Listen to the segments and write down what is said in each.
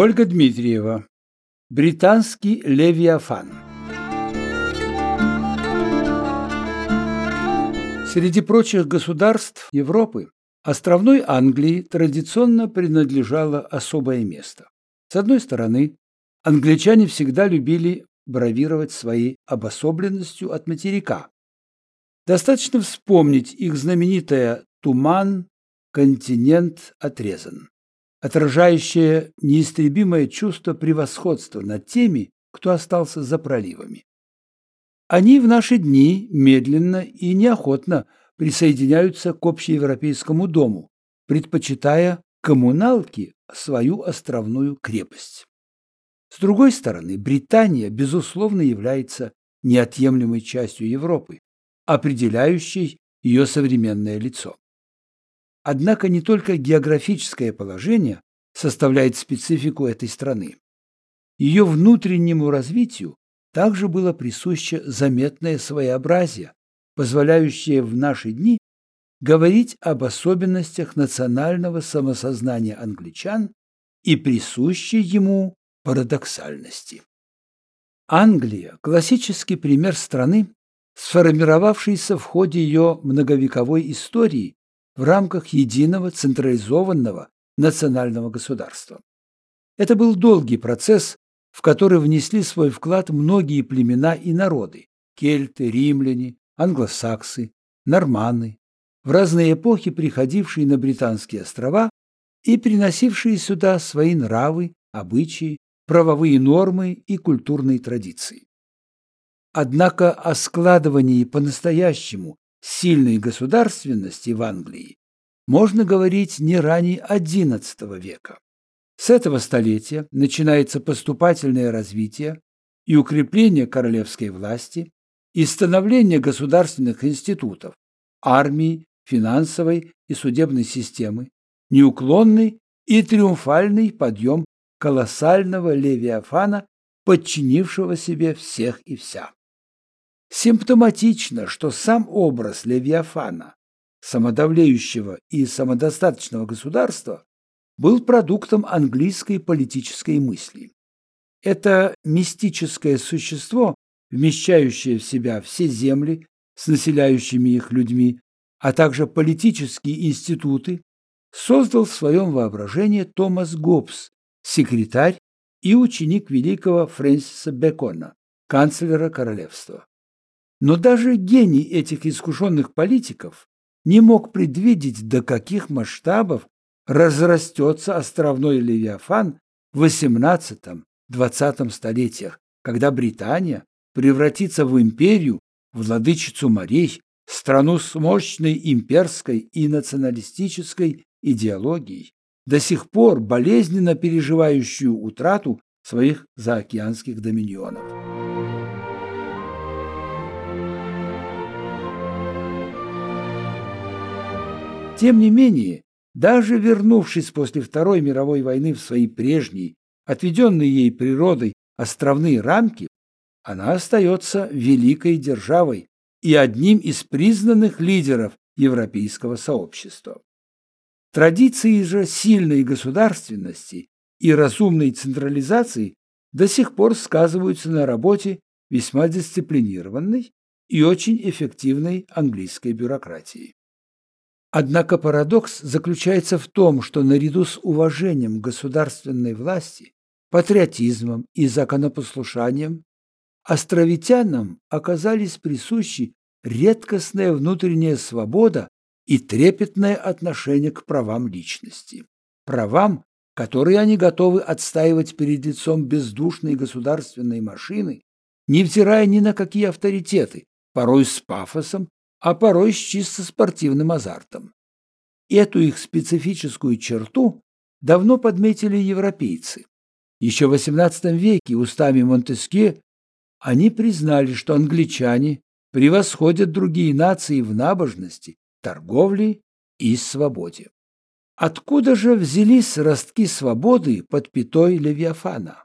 Ольга Дмитриева. Британский Левиафан. Среди прочих государств Европы островной Англии традиционно принадлежало особое место. С одной стороны, англичане всегда любили бравировать своей обособленностью от материка. Достаточно вспомнить их знаменитое «Туман, континент отрезан», отражающее неистребимое чувство превосходства над теми, кто остался за проливами. Они в наши дни медленно и неохотно присоединяются к общеевропейскому дому, предпочитая коммуналки свою островную крепость. С другой стороны, Британия, безусловно, является неотъемлемой частью Европы, определяющей ее современное лицо. Однако не только географическое положение составляет специфику этой страны. Ее внутреннему развитию также было присуще заметное своеобразие, позволяющее в наши дни говорить об особенностях национального самосознания англичан и присущей ему парадоксальности. Англия – классический пример страны, сформировавшейся в ходе ее многовековой истории в рамках единого централизованного национального государства. Это был долгий процесс, в который внесли свой вклад многие племена и народы – кельты, римляне, англосаксы, норманы, в разные эпохи приходившие на Британские острова и приносившие сюда свои нравы, обычаи, правовые нормы и культурные традиции. Однако о складывании по-настоящему сильной государственности в Англии можно говорить не ранее XI века. С этого столетия начинается поступательное развитие и укрепление королевской власти и становление государственных институтов, армии, финансовой и судебной системы, неуклонный и триумфальный подъем колоссального левиафана, подчинившего себе всех и вся. Симптоматично, что сам образ Левиафана, самодавлеющего и самодостаточного государства, был продуктом английской политической мысли. Это мистическое существо, вмещающее в себя все земли с населяющими их людьми, а также политические институты, создал в своем воображении Томас Гоббс, секретарь и ученик великого Фрэнсиса Бекона, канцлера королевства. Но даже гений этих искушенных политиков не мог предвидеть, до каких масштабов разрастется островной Левиафан в XVIII-XX столетиях, когда Британия превратится в империю, владычицу морей, страну с мощной имперской и националистической идеологией, до сих пор болезненно переживающую утрату своих заокеанских доминионов. Тем не менее, даже вернувшись после Второй мировой войны в свои прежние, отведенные ей природой островные рамки, она остается великой державой и одним из признанных лидеров европейского сообщества. Традиции же сильной государственности и разумной централизации до сих пор сказываются на работе весьма дисциплинированной и очень эффективной английской бюрократии. Однако парадокс заключается в том, что наряду с уважением государственной власти, патриотизмом и законопослушанием островитянам оказались присущи редкостная внутренняя свобода и трепетное отношение к правам личности. Правам, которые они готовы отстаивать перед лицом бездушной государственной машины, невзирая ни на какие авторитеты, порой с пафосом а порой с чисто спортивным азартом. Эту их специфическую черту давно подметили европейцы. Еще в XVIII веке устами Монтескье они признали, что англичане превосходят другие нации в набожности, торговле и свободе. Откуда же взялись ростки свободы под пятой Левиафана?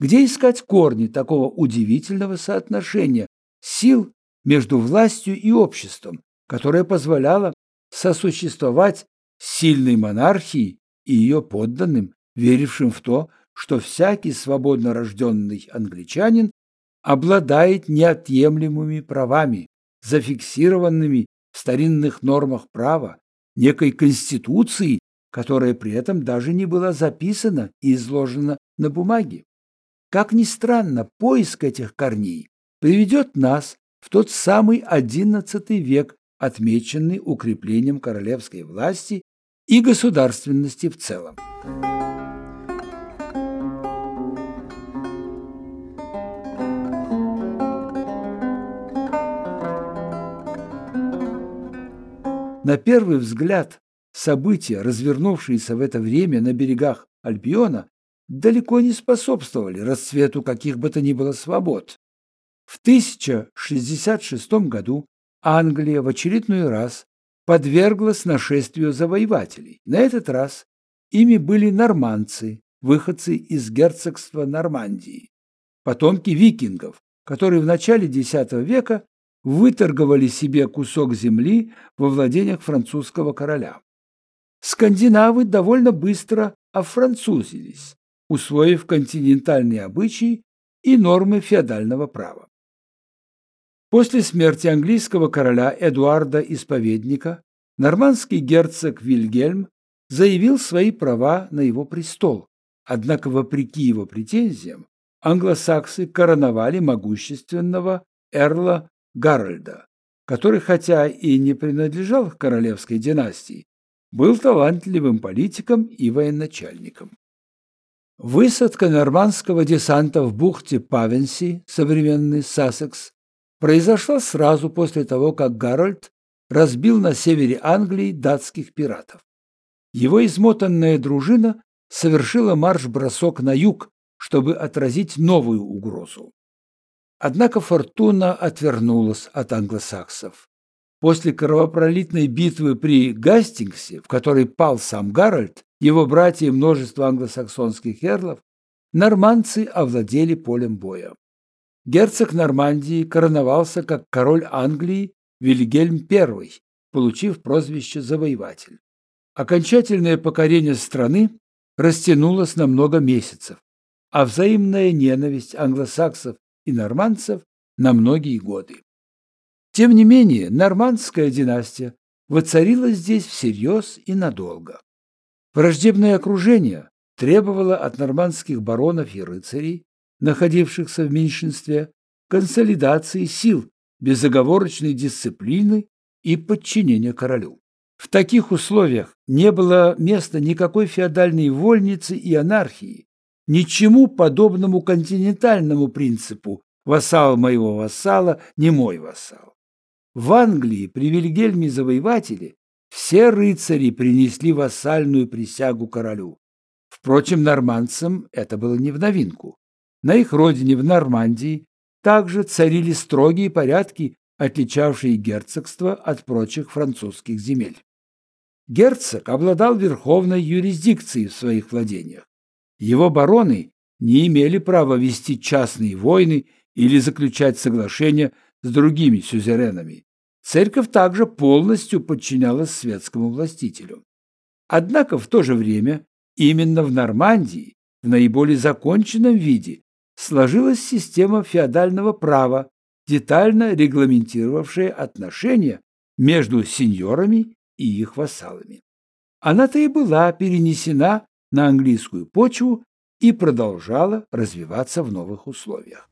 Где искать корни такого удивительного соотношения сил между властью и обществом, которое позволяло сосуществовать сильной монархии и ее подданным верившим в то, что всякий свободно рожденный англичанин обладает неотъемлемыми правами, зафиксированными в старинных нормах права, некой конституции, которая при этом даже не была записана и изложена на бумаге. Как ни странно, поиск этих корней приведет нас в тот самый XI век, отмеченный укреплением королевской власти и государственности в целом. На первый взгляд, события, развернувшиеся в это время на берегах Альбиона, далеко не способствовали расцвету каких бы то ни было свобод. В 1066 году Англия в очередной раз подверглась нашествию завоевателей. На этот раз ими были нормандцы, выходцы из герцогства Нормандии, потомки викингов, которые в начале X века выторговали себе кусок земли во владениях французского короля. Скандинавы довольно быстро офранцузились, усвоив континентальные обычаи и нормы феодального права. После смерти английского короля Эдуарда Исповедника нормандский герцог Вильгельм заявил свои права на его престол, однако, вопреки его претензиям, англосаксы короновали могущественного эрла Гарольда, который, хотя и не принадлежал к королевской династии, был талантливым политиком и военачальником. Высадка нормандского десанта в бухте Павенси, современный Сассекс, произошла сразу после того, как Гарольд разбил на севере Англии датских пиратов. Его измотанная дружина совершила марш-бросок на юг, чтобы отразить новую угрозу. Однако фортуна отвернулась от англосаксов. После кровопролитной битвы при Гастингсе, в которой пал сам Гарольд, его братья и множество англосаксонских эрлов, нормандцы овладели полем боя. Герцог Нормандии короновался как король Англии Вильгельм I, получив прозвище «завоеватель». Окончательное покорение страны растянулось на много месяцев, а взаимная ненависть англосаксов и нормандцев на многие годы. Тем не менее, нормандская династия воцарилась здесь всерьез и надолго. Враждебное окружение требовало от нормандских баронов и рыцарей, находившихся в меньшинстве, консолидации сил, безоговорочной дисциплины и подчинения королю. В таких условиях не было места никакой феодальной вольницы и анархии, ничему подобному континентальному принципу «вассал моего вассала, не мой вассал». В Англии при Вильгельме Завоевателе все рыцари принесли вассальную присягу королю. Впрочем, нормандцам это было не в новинку. На их родине, в Нормандии, также царили строгие порядки, отличавшие герцогство от прочих французских земель. Герцог обладал верховной юрисдикцией в своих владениях. Его бароны не имели права вести частные войны или заключать соглашения с другими сюзеренами. Церковь также полностью подчинялась светскому властителю. Однако в то же время именно в Нормандии, в наиболее законченном виде, сложилась система феодального права, детально регламентировавшая отношения между сеньорами и их вассалами. Она-то и была перенесена на английскую почву и продолжала развиваться в новых условиях.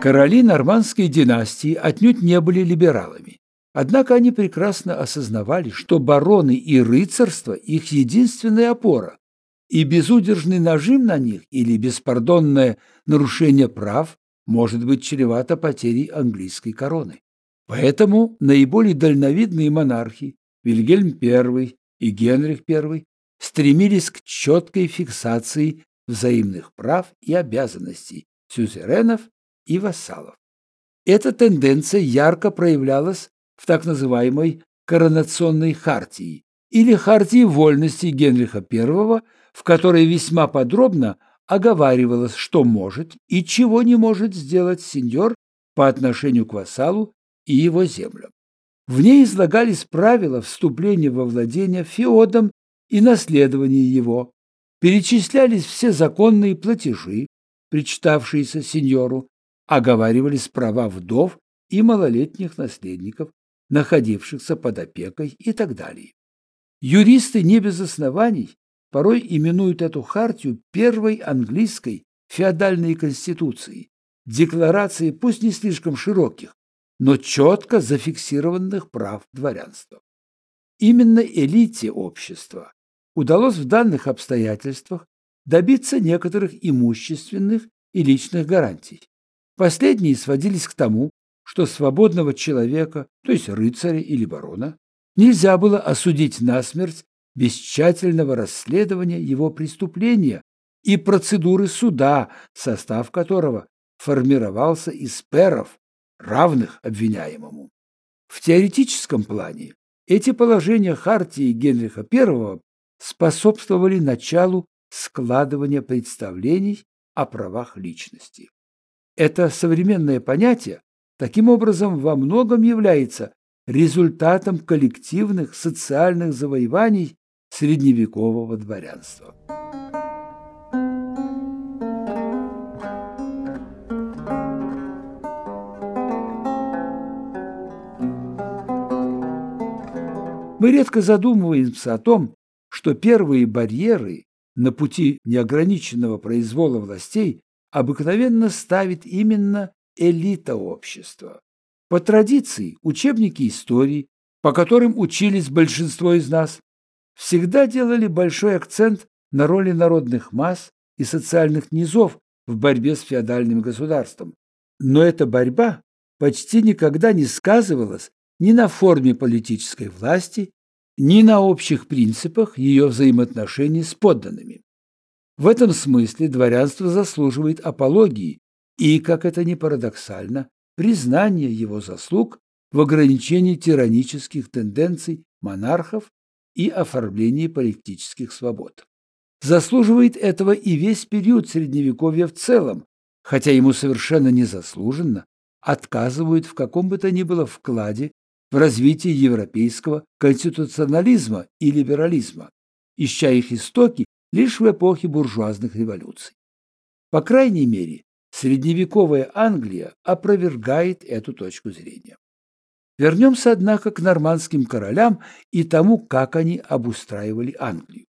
Короли нормандской династии отнюдь не были либералами. Однако они прекрасно осознавали, что бароны и рыцарство – их единственная опора, и безудержный нажим на них или беспардонное нарушение прав может быть чревато потерей английской короны. Поэтому наиболее дальновидные монархи Вильгельм I и Генрих I стремились к четкой фиксации взаимных прав и обязанностей сюзеренов и вассалов. Эта тенденция ярко проявлялась в так называемой коронационной хартии или хартии вольности Генриха I, в которой весьма подробно оговаривалось, что может и чего не может сделать сеньор по отношению к вассалу и его землям. В ней излагались правила вступления во владение феодом и наследования его, перечислялись все законные платежи, причитавшиеся сеньору, оговаривались права вдов и малолетних наследников, находившихся под опекой и так далее. Юристы не без оснований порой именуют эту хартию первой английской феодальной конституцией, декларацией пусть не слишком широких, но четко зафиксированных прав дворянства. Именно элите общества удалось в данных обстоятельствах добиться некоторых имущественных и личных гарантий. Последние сводились к тому, что свободного человека, то есть рыцаря или барона, нельзя было осудить насмерть без тщательного расследования его преступления и процедуры суда, состав которого формировался из перов, равных обвиняемому. В теоретическом плане эти положения Хартии Генриха I способствовали началу складывания представлений о правах личности. Это современное понятие таким образом во многом является результатом коллективных социальных завоеваний средневекового дворянства. Мы редко задумываемся о том, что первые барьеры на пути неограниченного произвола властей обыкновенно ставит именно элита общества. По традиции учебники истории, по которым учились большинство из нас, всегда делали большой акцент на роли народных масс и социальных низов в борьбе с феодальным государством. Но эта борьба почти никогда не сказывалась ни на форме политической власти, ни на общих принципах ее взаимоотношений с подданными. В этом смысле дворянство заслуживает апологии и, как это ни парадоксально, признания его заслуг в ограничении тиранических тенденций монархов и оформлении политических свобод. Заслуживает этого и весь период Средневековья в целом, хотя ему совершенно незаслуженно отказывают в каком бы то ни было вкладе в развитие европейского конституционализма и либерализма, ища их истоки лишь в эпохе буржуазных революций. По крайней мере, средневековая Англия опровергает эту точку зрения. Вернемся, однако, к нормандским королям и тому, как они обустраивали Англию.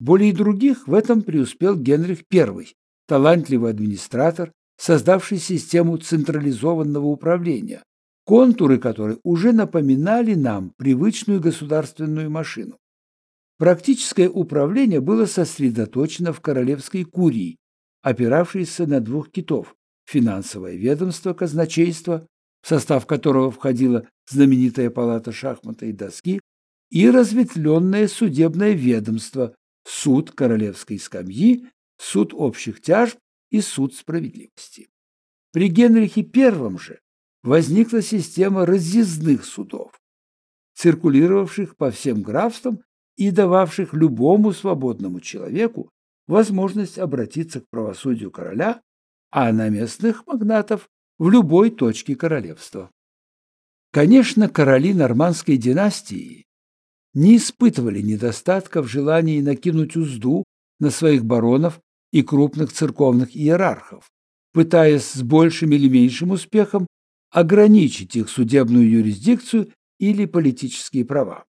Более других в этом преуспел Генрих I, талантливый администратор, создавший систему централизованного управления, контуры которой уже напоминали нам привычную государственную машину. Практическое управление было сосредоточено в королевской курии, опиравшейся на двух китов – финансовое ведомство казначейства в состав которого входила знаменитая палата шахмата и доски, и разветвленное судебное ведомство, суд королевской скамьи, суд общих тяжб и суд справедливости. При Генрихе I же возникла система разъездных судов, циркулировавших по всем графствам и дававших любому свободному человеку возможность обратиться к правосудию короля, а на местных магнатов в любой точке королевства. Конечно, короли нормандской династии не испытывали недостатка в желании накинуть узду на своих баронов и крупных церковных иерархов, пытаясь с большим или меньшим успехом ограничить их судебную юрисдикцию или политические права.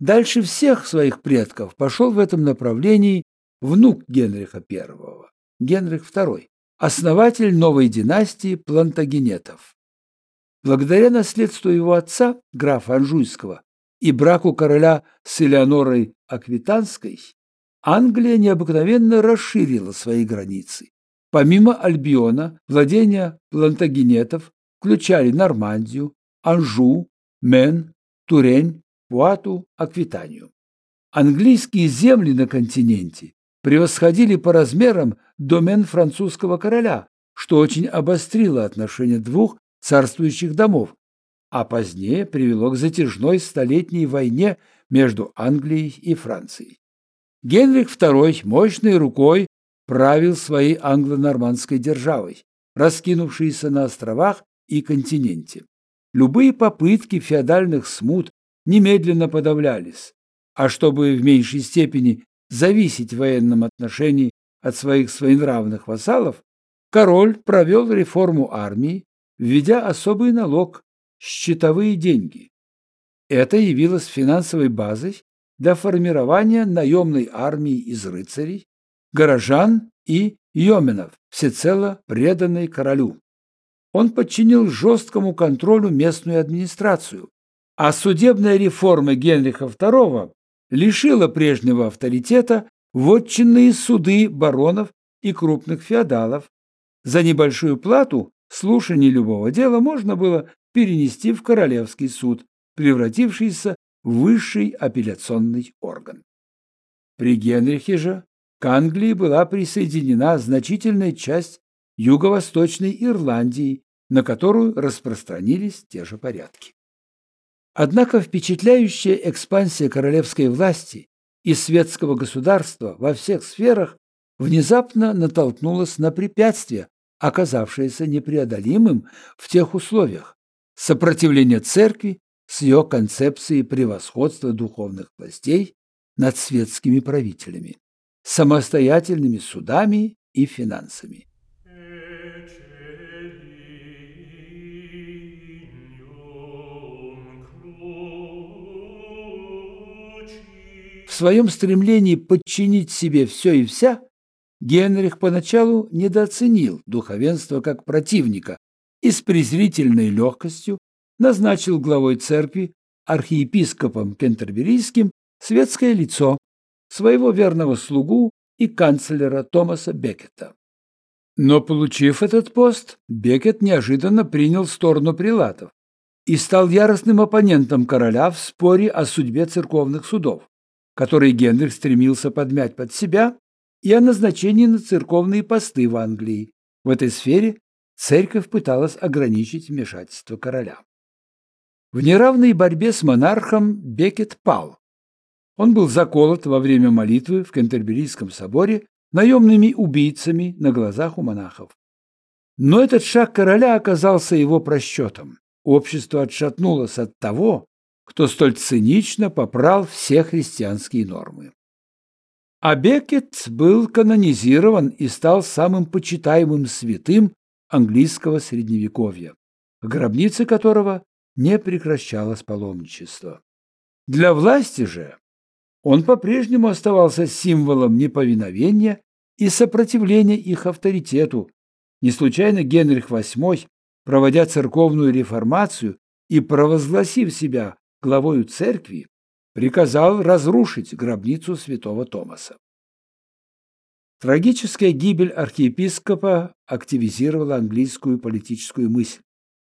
Дальше всех своих предков пошел в этом направлении внук Генриха I, Генрих II, основатель новой династии плантагенетов. Благодаря наследству его отца, графа Анжуйского, и браку короля с Элеонорой Аквитанской, Англия необыкновенно расширила свои границы. Помимо Альбиона, владения плантагенетов включали Нормандию, Анжу, Мен, Турень, Пуату, Аквитанию. Английские земли на континенте превосходили по размерам домен французского короля, что очень обострило отношения двух царствующих домов, а позднее привело к затяжной столетней войне между Англией и Францией. Генрих II мощной рукой правил своей англо-нормандской державой, раскинувшейся на островах и континенте. любые попытки феодальных смут немедленно подавлялись, а чтобы в меньшей степени зависеть в военном отношении от своих своенравных вассалов, король провел реформу армии, введя особый налог – счетовые деньги. Это явилось финансовой базой для формирования наемной армии из рыцарей, горожан и йоменов, всецело преданной королю. Он подчинил жесткому контролю местную администрацию, а судебная реформа Генриха II лишила прежнего авторитета вотчинные суды баронов и крупных феодалов. За небольшую плату слушание любого дела можно было перенести в королевский суд, превратившийся в высший апелляционный орган. При Генрихе же к Англии была присоединена значительная часть юго-восточной Ирландии, на которую распространились те же порядки. Однако впечатляющая экспансия королевской власти и светского государства во всех сферах внезапно натолкнулась на препятствие, оказавшееся непреодолимым в тех условиях – сопротивление церкви с ее концепцией превосходства духовных властей над светскими правителями, самостоятельными судами и финансами. В своем стремлении подчинить себе все и вся, Генрих поначалу недооценил духовенство как противника и с презрительной легкостью назначил главой церкви архиепископом Кентерберийским светское лицо, своего верного слугу и канцлера Томаса Беккета. Но, получив этот пост, Беккет неожиданно принял сторону прилатов и стал яростным оппонентом короля в споре о судьбе церковных судов который Генрих стремился подмять под себя, и о назначении на церковные посты в Англии. В этой сфере церковь пыталась ограничить вмешательство короля. В неравной борьбе с монархом Бекет пал. Он был заколот во время молитвы в Кентерберийском соборе наемными убийцами на глазах у монахов. Но этот шаг короля оказался его просчетом. Общество отшатнулось от того, кто столь цинично попрал все христианские нормы. А Бекет был канонизирован и стал самым почитаемым святым английского средневековья, в которого не прекращалось паломничество. Для власти же он по-прежнему оставался символом неповиновения и сопротивления их авторитету. Не случайно Генрих VIII, проводя церковную реформацию и провозгласив себя главою церкви, приказал разрушить гробницу святого Томаса. Трагическая гибель архиепископа активизировала английскую политическую мысль,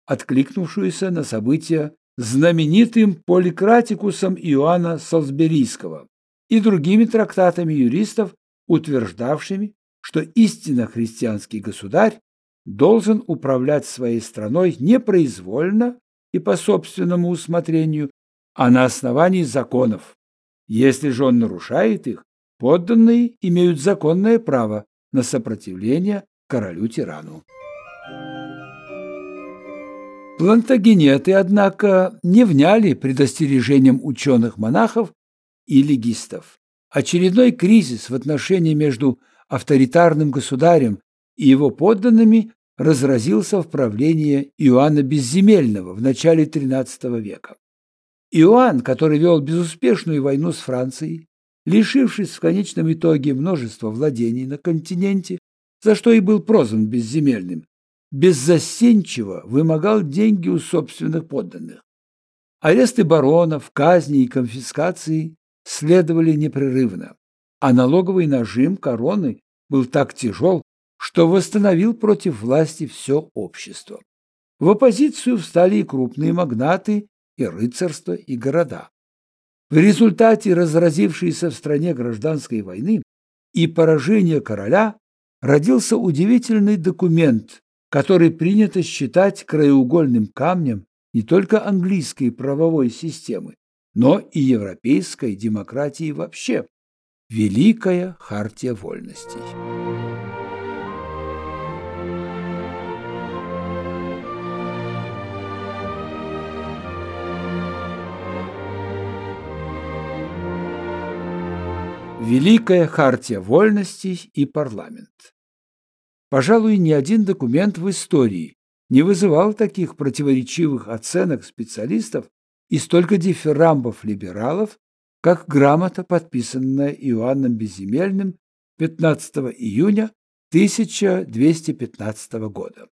откликнувшуюся на события знаменитым поликратикусом Иоанна Солсберийского и другими трактатами юристов, утверждавшими, что истинно христианский государь должен управлять своей страной непроизвольно и по собственному усмотрению, а на основании законов. Если же он нарушает их, подданные имеют законное право на сопротивление королю-тирану. Плантагенеты, однако, не вняли предостережением ученых-монахов и легистов. Очередной кризис в отношении между авторитарным государем и его подданными разразился в правлении Иоанна Безземельного в начале XIII века. Иоанн, который вел безуспешную войну с Францией, лишившись в конечном итоге множества владений на континенте, за что и был прозван безземельным, беззастенчиво вымогал деньги у собственных подданных. Аресты баронов, казни и конфискации следовали непрерывно, а налоговый нажим короны был так тяжел, что восстановил против власти все общество. В оппозицию встали и крупные магнаты и рыцарство, и города. В результате разразившейся в стране гражданской войны и поражения короля родился удивительный документ, который принято считать краеугольным камнем не только английской правовой системы, но и европейской демократии вообще – Великая Хартия Вольностей. Великая хартия вольностей и парламент. Пожалуй, ни один документ в истории не вызывал таких противоречивых оценок специалистов и столько дифирамбов либералов, как грамота, подписанная Иоанном Безземельным 15 июня 1215 года.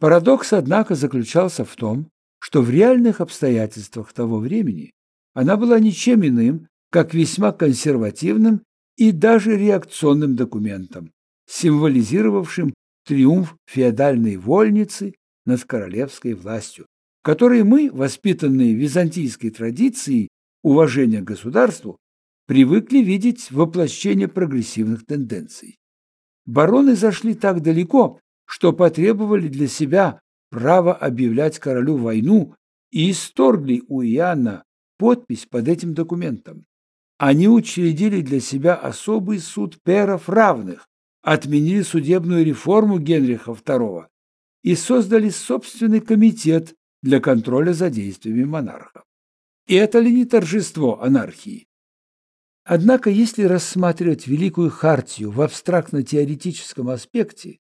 Парадокс, однако, заключался в том, что в реальных обстоятельствах того времени она была ничем иным, как весьма консервативным и даже реакционным документом, символизировавшим триумф феодальной вольницы над королевской властью, который мы, воспитанные византийской традицией уважения к государству, привыкли видеть воплощение прогрессивных тенденций. Бароны зашли так далеко, что потребовали для себя право объявлять королю войну и исторгли у Иоанна подпись под этим документом. Они учредили для себя особый суд перов равных, отменили судебную реформу Генриха II и создали собственный комитет для контроля за действиями монарха. И это ли не торжество анархии? Однако, если рассматривать Великую Хартию в абстрактно-теоретическом аспекте,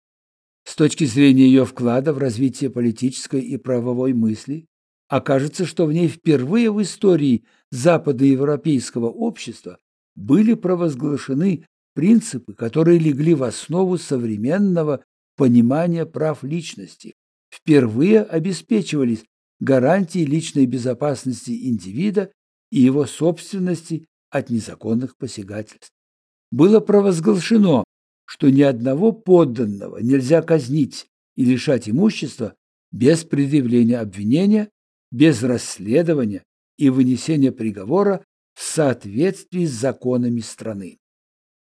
с точки зрения ее вклада в развитие политической и правовой мысли, окажется, что в ней впервые в истории западноевропейского общества были провозглашены принципы, которые легли в основу современного понимания прав личности, впервые обеспечивались гарантии личной безопасности индивида и его собственности от незаконных посягательств. Было провозглашено, что ни одного подданного нельзя казнить и лишать имущества без предъявления обвинения, без расследования и вынесения приговора в соответствии с законами страны.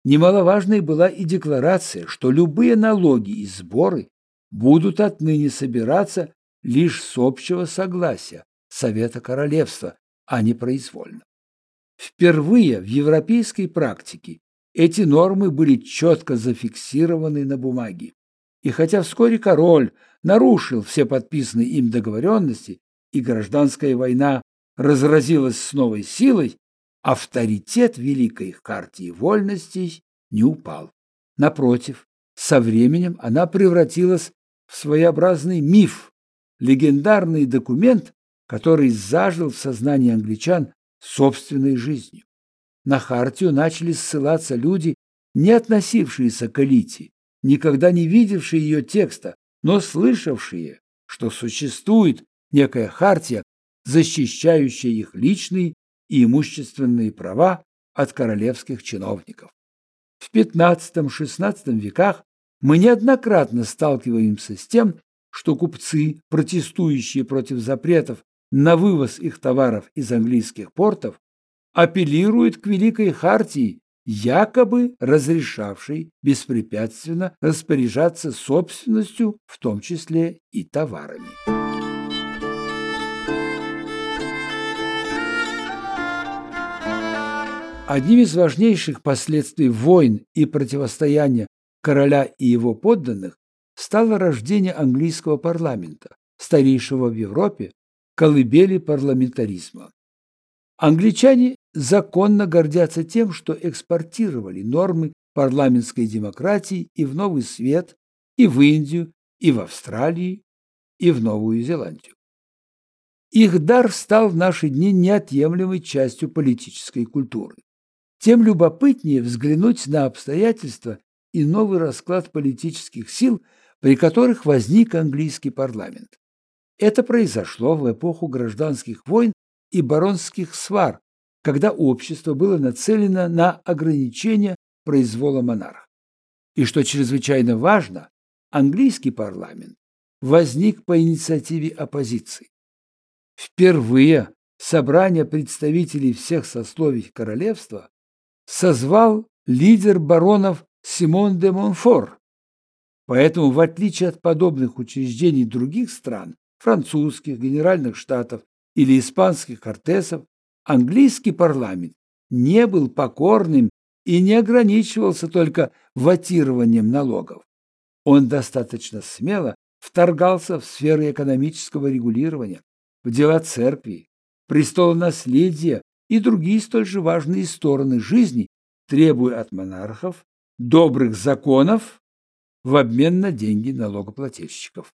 Немаловажной была и декларация, что любые налоги и сборы будут отныне собираться лишь с общего согласия Совета Королевства, а не произвольно. Впервые в европейской практике эти нормы были четко зафиксированы на бумаге. И хотя вскоре король нарушил все подписанные им договоренности, и гражданская война разразилась с новой силой, авторитет Великой Хартии Вольностей не упал. Напротив, со временем она превратилась в своеобразный миф, легендарный документ, который зажил в сознании англичан собственной жизнью. На Хартию начали ссылаться люди, не относившиеся к элите, никогда не видевшие ее текста, но слышавшие, что существует некая Хартия, защищающая их личные и имущественные права от королевских чиновников. В XV-XVI веках мы неоднократно сталкиваемся с тем, что купцы, протестующие против запретов на вывоз их товаров из английских портов, апеллируют к Великой Хартии, якобы разрешавшей беспрепятственно распоряжаться собственностью, в том числе и товарами. Одним из важнейших последствий войн и противостояния короля и его подданных стало рождение английского парламента, старейшего в Европе, колыбели парламентаризма. Англичане законно гордятся тем, что экспортировали нормы парламентской демократии и в Новый Свет, и в Индию, и в Австралии, и в Новую Зеландию. Их дар стал в наши дни неотъемлемой частью политической культуры. Тем любопытнее взглянуть на обстоятельства и новый расклад политических сил, при которых возник английский парламент. Это произошло в эпоху гражданских войн и баронских свар, когда общество было нацелено на ограничение произвола монарха. И что чрезвычайно важно, английский парламент возник по инициативе оппозиции. Впервые собрание представителей всех сословий королевства созвал лидер баронов Симон де Монфор. Поэтому, в отличие от подобных учреждений других стран, французских, генеральных штатов или испанских кортесов, английский парламент не был покорным и не ограничивался только ватированием налогов. Он достаточно смело вторгался в сферы экономического регулирования, в дела церкви, престола наследия и другие столь же важные стороны жизни, требуя от монархов добрых законов в обмен на деньги налогоплательщиков.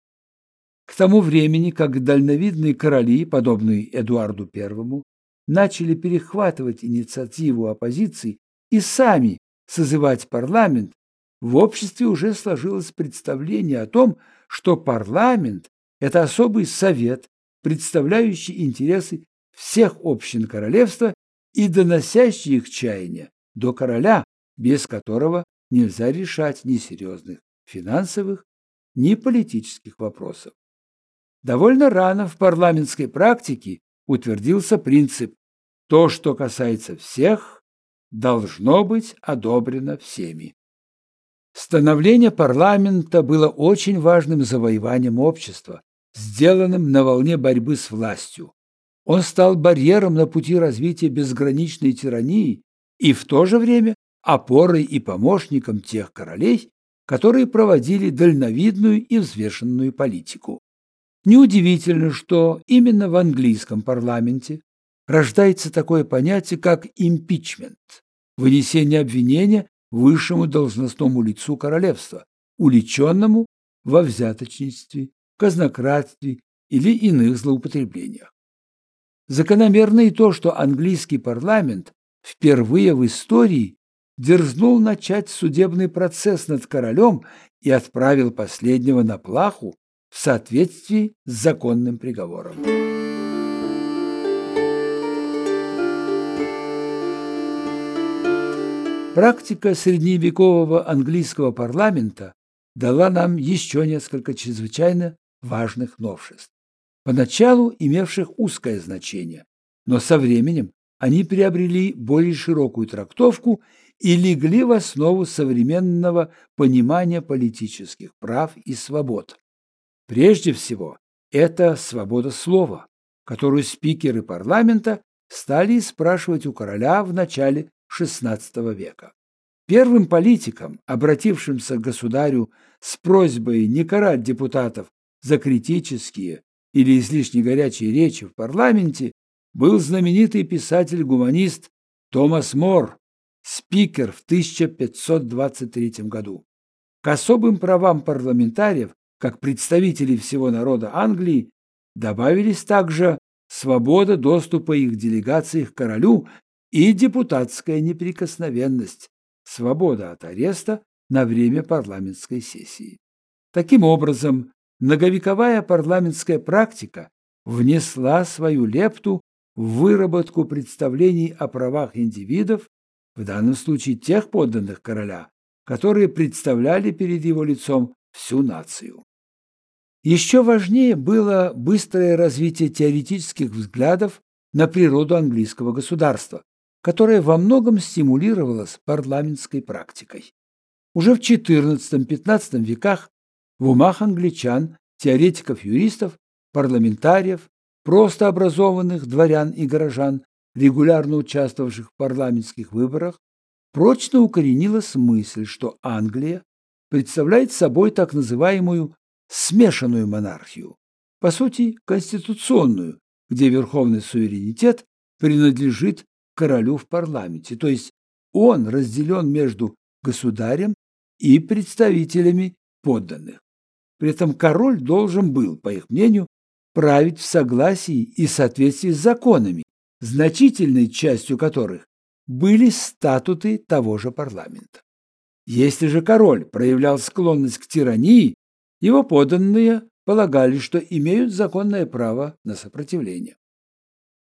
К тому времени, как дальновидные короли, подобные Эдуарду I, начали перехватывать инициативу оппозиции и сами созывать парламент, в обществе уже сложилось представление о том, что парламент – это особый совет, представляющий интересы всех общин королевства и доносящий их чаяния до короля, без которого нельзя решать ни серьезных финансовых, ни политических вопросов. Довольно рано в парламентской практике утвердился принцип «то, что касается всех, должно быть одобрено всеми». Становление парламента было очень важным завоеванием общества, сделанным на волне борьбы с властью. Он стал барьером на пути развития безграничной тирании и в то же время опорой и помощником тех королей, которые проводили дальновидную и взвешенную политику. Неудивительно, что именно в английском парламенте рождается такое понятие, как импичмент – вынесение обвинения высшему должностному лицу королевства, уличенному во взяточничестве, казнократстве или иных злоупотреблениях. Закономерно и то, что английский парламент впервые в истории дерзнул начать судебный процесс над королем и отправил последнего на плаху в соответствии с законным приговором. Практика средневекового английского парламента дала нам еще несколько чрезвычайно важных новшеств, поначалу имевших узкое значение, но со временем они приобрели более широкую трактовку и легли в основу современного понимания политических прав и свобод. Прежде всего, это свобода слова, которую спикеры парламента стали спрашивать у короля в начале XVI века. Первым политиком, обратившимся к государю с просьбой не карать депутатов за критические или излишне горячие речи в парламенте, был знаменитый писатель-гуманист Томас Мор, спикер в 1523 году. К особым правам парламентариев, как представителей всего народа Англии, добавились также свобода доступа их делегаций к королю и депутатская неприкосновенность, свобода от ареста на время парламентской сессии. Таким образом, многовековая парламентская практика внесла свою лепту в выработку представлений о правах индивидов, в данном случае тех подданных короля, которые представляли перед его лицом всю нацию. Еще важнее было быстрое развитие теоретических взглядов на природу английского государства, которое во многом стимулировалось парламентской практикой. Уже в XIV-XV веках в умах англичан, теоретиков-юристов, парламентариев, просто образованных дворян и горожан, регулярно участвовавших в парламентских выборах, прочно укоренилась мысль, что Англия представляет собой так называемую смешанную монархию, по сути, конституционную, где верховный суверенитет принадлежит королю в парламенте, то есть он разделен между государем и представителями подданных. При этом король должен был, по их мнению, править в согласии и соответствии с законами, значительной частью которых были статуты того же парламента. Если же король проявлял склонность к тирании, его подданные полагали, что имеют законное право на сопротивление.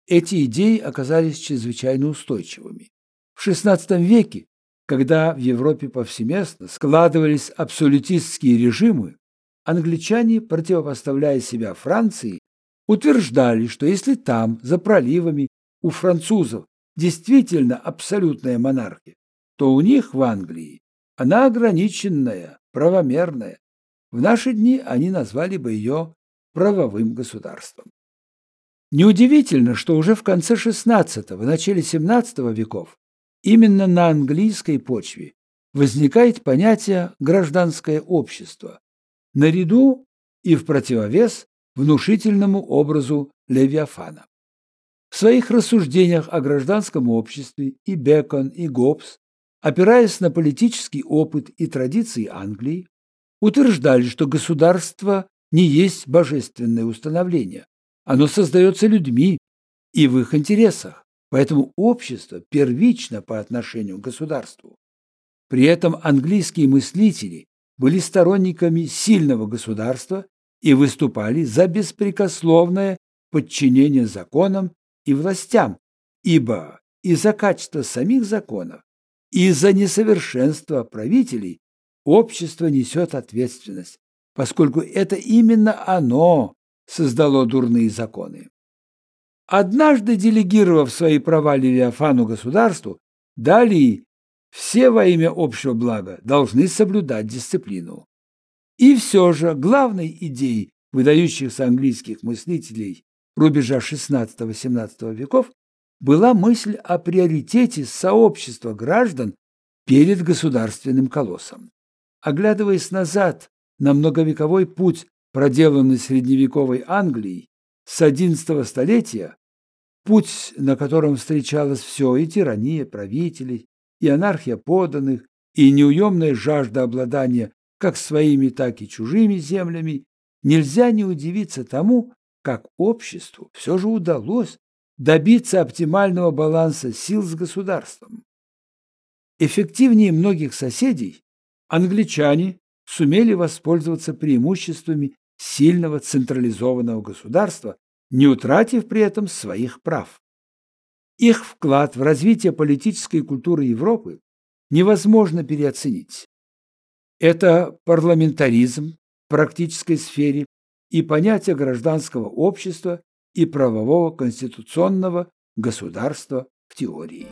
Эти идеи оказались чрезвычайно устойчивыми. В XVI веке, когда в Европе повсеместно складывались абсолютистские режимы, англичане, противопоставляя себя Франции, утверждали, что если там, за проливами, у французов действительно абсолютная монархия, то у них в Англии она ограниченная, правомерная. В наши дни они назвали бы ее правовым государством. Неудивительно, что уже в конце XVI, начале XVII веков именно на английской почве возникает понятие «гражданское общество», наряду и в противовес внушительному образу Левиафана. В своих рассуждениях о гражданском обществе и Бекон, и Гоббс опираясь на политический опыт и традиции Англии, утверждали, что государство не есть божественное установление. Оно создается людьми и в их интересах, поэтому общество первично по отношению к государству. При этом английские мыслители были сторонниками сильного государства и выступали за беспрекословное подчинение законам и властям, ибо из-за качества самих законов и из-за несовершенства правителей общество несет ответственность, поскольку это именно оно создало дурные законы. Однажды делегировав свои права Левиафану государству, далее все во имя общего блага должны соблюдать дисциплину. И все же главной идеей выдающихся английских мыслителей рубежа XVI-XVII веков была мысль о приоритете сообщества граждан перед государственным колоссом. Оглядываясь назад на многовековой путь, проделанный средневековой Англией с XI столетия, путь, на котором встречалось все и тирания правителей, и анархия поданных, и неуемная жажда обладания как своими, так и чужими землями, нельзя не удивиться тому, как обществу все же удалось добиться оптимального баланса сил с государством. Эффективнее многих соседей англичане сумели воспользоваться преимуществами сильного централизованного государства, не утратив при этом своих прав. Их вклад в развитие политической культуры Европы невозможно переоценить. Это парламентаризм в практической сфере и понятие гражданского общества и правового конституционного государства в теории.